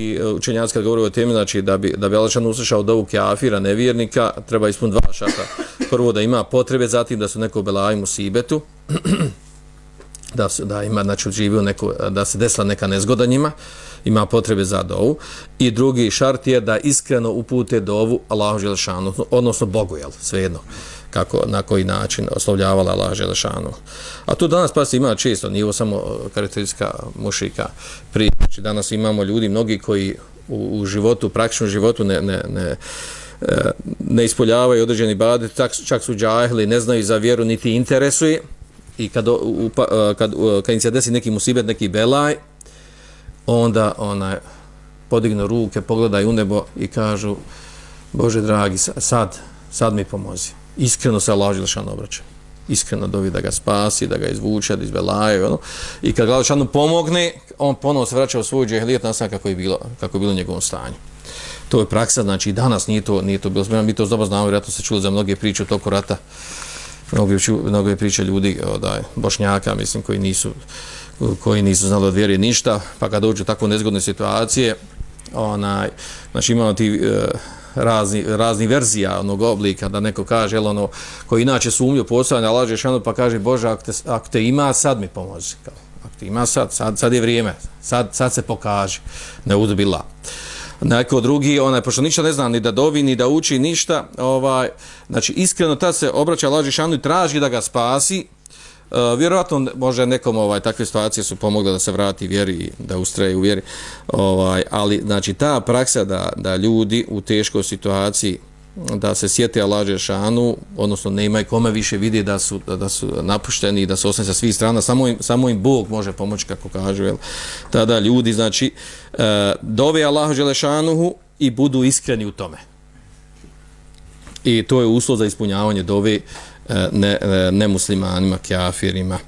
I e, učenjaci kad govore o temi, znači da bi, da bi Alešan uslišao dovu kafira, nevjernika, treba ispuniti dva šarta. Prvo da ima potrebe, zatim da su neko belaj mu sibetu, da, su, da ima, znači živio neko, da se desila neka nezgoda njima, ima potrebe za dovu. I drugi šart je da iskreno upute dovu Allahu Želešanu, odnosno Bogu, jel, svejedno kako, na koji način oslovljavala Allah Želešanu. A tu danas pa se ima često, nije ovo samo e, karakteristika mušika prije. Znači danas imamo ljudi, mnogi koji u, u životu, u praktičnom životu ne, ne, ne, e, ne ispoljavaju određeni bade, čak, čak su džahili, ne znaju za vjeru, niti interesuje. I kad, upa, e, kad, kad im se desi neki musibet, neki belaj, onda onaj, podignu ruke, pogledaju u nebo i kažu Bože dragi, sad, sad mi pomozi iskreno se Allah Želešanu obraća. Iskreno dovi da ga spasi, da ga izvuče, da izbelaje. Ono. I kad Allah Želešanu pomogne, on ponovo se vraća u svoj džehlijet na kako je bilo, kako je bilo njegovom stanju. To je praksa, znači i danas nije to, nije to bilo. Mi to dobro znamo, vjerojatno se čuli za mnoge priče u toku rata. Mnogo mnoge priče ljudi, odaj, bošnjaka, mislim, koji nisu koji nisu znali od vjere ništa, pa kad dođu takve nezgodne situacije, onaj, znači imamo ono ti, e, razni, razni verzija onog oblika, da neko kaže, jel ono, koji inače sumnju postojanje, laže lažeš ono, pa kaže, Bože, ako te, ako te ima, sad mi pomozi. Kao, ako te ima sad, sad, sad je vrijeme, sad, sad se pokaže, ne uzbila. Neko drugi, onaj, pošto ništa ne zna ni da dovi, ni da uči ništa, ovaj, znači, iskreno ta se obraća Lađišanu i traži da ga spasi, e, Uh, vjerovatno može nekom ovaj takve situacije su pomogle da se vrati vjeri da ustraje u vjeri ovaj ali znači ta praksa da, da ljudi u teškoj situaciji da se sjete Allaha šanu odnosno ne imaju kome više vidi da su da su napušteni da su osnovni sa svih strana. Samo im, samo im Bog može pomoći kako kažu jel? Tada ljudi znači e, dove Allahu dželešanuhu i budu iskreni u tome. I to je uslov za ispunjavanje dove e, ne, e, ne muslimanima, kafirima.